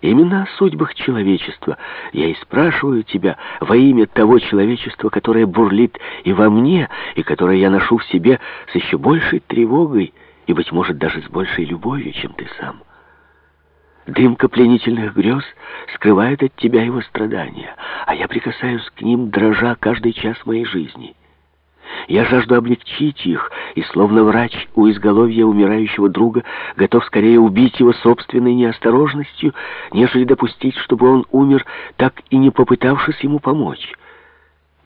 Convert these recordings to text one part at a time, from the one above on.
Именно о судьбах человечества я и спрашиваю тебя во имя того человечества, которое бурлит и во мне, и которое я ношу в себе с еще большей тревогой и, быть может, даже с большей любовью, чем ты сам. Дымка пленительных грез скрывает от тебя его страдания, а я прикасаюсь к ним, дрожа каждый час моей жизни. Я жажду облегчить их, и, словно врач у изголовья умирающего друга, готов скорее убить его собственной неосторожностью, нежели допустить, чтобы он умер, так и не попытавшись ему помочь.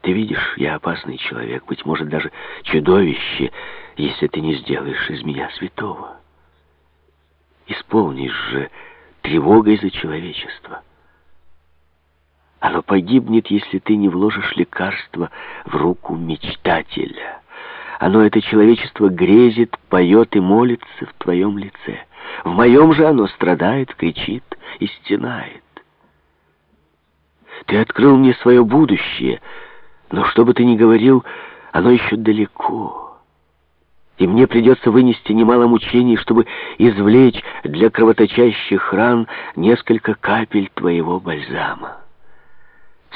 Ты видишь, я опасный человек, быть может, даже чудовище, если ты не сделаешь из меня святого. Исполнишь же тревогой за человечество. Оно погибнет, если ты не вложишь лекарство в руку мечтателя. Оно, это человечество, грезит, поет и молится в твоем лице. В моем же оно страдает, кричит и стенает. Ты открыл мне свое будущее, но что бы ты ни говорил, оно еще далеко. И мне придется вынести немало мучений, чтобы извлечь для кровоточащих ран несколько капель твоего бальзама.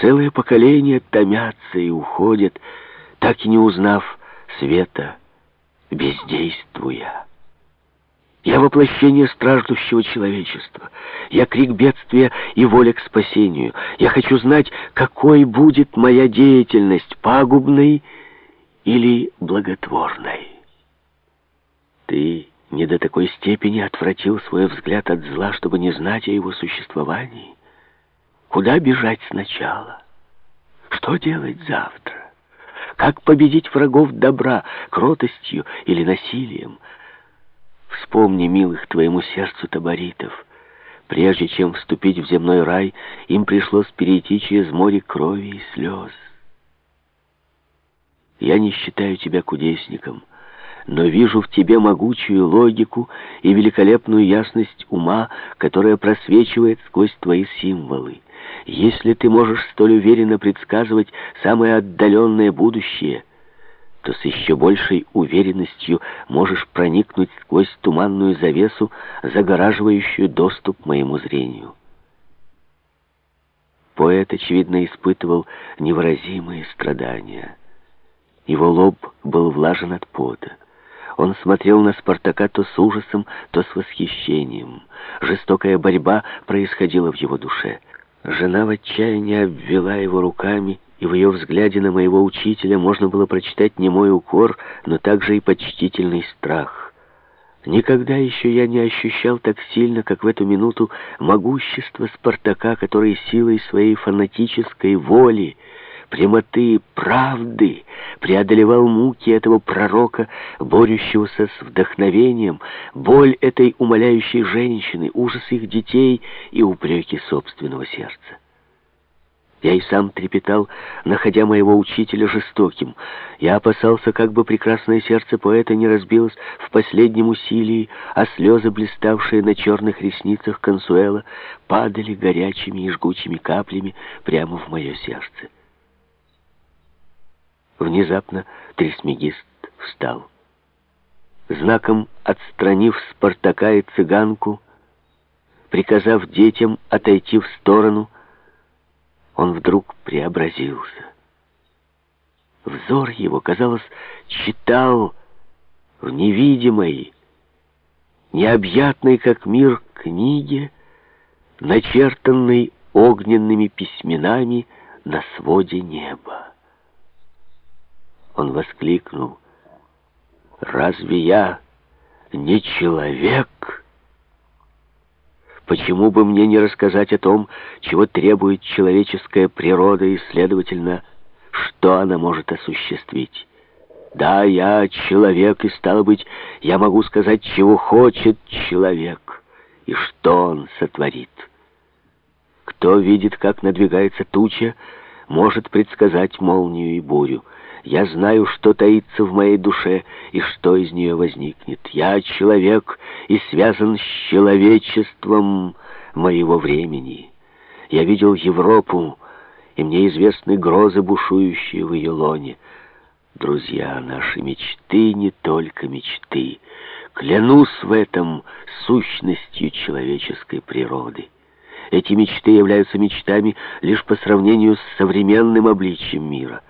Целые поколения томятся и уходят, так и не узнав света, бездействуя. Я воплощение страждущего человечества. Я крик бедствия и воля к спасению. Я хочу знать, какой будет моя деятельность, пагубной или благотворной. Ты не до такой степени отвратил свой взгляд от зла, чтобы не знать о его существовании. Куда бежать сначала? Что делать завтра? Как победить врагов добра, кротостью или насилием? Вспомни, милых твоему сердцу таборитов. Прежде чем вступить в земной рай, им пришлось перейти через море крови и слез. Я не считаю тебя кудесником, но вижу в тебе могучую логику и великолепную ясность ума, которая просвечивает сквозь твои символы. Если ты можешь столь уверенно предсказывать самое отдаленное будущее, то с еще большей уверенностью можешь проникнуть сквозь туманную завесу, загораживающую доступ моему зрению. Поэт, очевидно, испытывал невыразимые страдания. Его лоб был влажен от пота. Он смотрел на Спартака то с ужасом, то с восхищением. Жестокая борьба происходила в его душе. Жена в отчаянии обвела его руками, и в ее взгляде на моего учителя можно было прочитать не мой укор, но также и почтительный страх. Никогда еще я не ощущал так сильно, как в эту минуту, могущество Спартака, который силой своей фанатической воли прямоты, правды, преодолевал муки этого пророка, борющегося с вдохновением, боль этой умоляющей женщины, ужас их детей и упреки собственного сердца. Я и сам трепетал, находя моего учителя жестоким. Я опасался, как бы прекрасное сердце поэта не разбилось в последнем усилии, а слезы, блиставшие на черных ресницах Консуэла, падали горячими и жгучими каплями прямо в мое сердце. Внезапно Трисмегист встал. Знаком отстранив Спартака и цыганку, приказав детям отойти в сторону, он вдруг преобразился. Взор его, казалось, читал в невидимой, необъятной, как мир, книге, начертанной огненными письменами на своде неба. Он воскликнул. «Разве я не человек?» Почему бы мне не рассказать о том, чего требует человеческая природа и, следовательно, что она может осуществить? Да, я человек, и, стало быть, я могу сказать, чего хочет человек и что он сотворит. Кто видит, как надвигается туча, может предсказать молнию и бурю. Я знаю, что таится в моей душе и что из нее возникнет. Я человек и связан с человечеством моего времени. Я видел Европу, и мне известны грозы, бушующие в ее лоне. Друзья, наши мечты не только мечты. Клянусь в этом сущностью человеческой природы. Эти мечты являются мечтами лишь по сравнению с современным обличием мира.